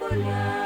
volar.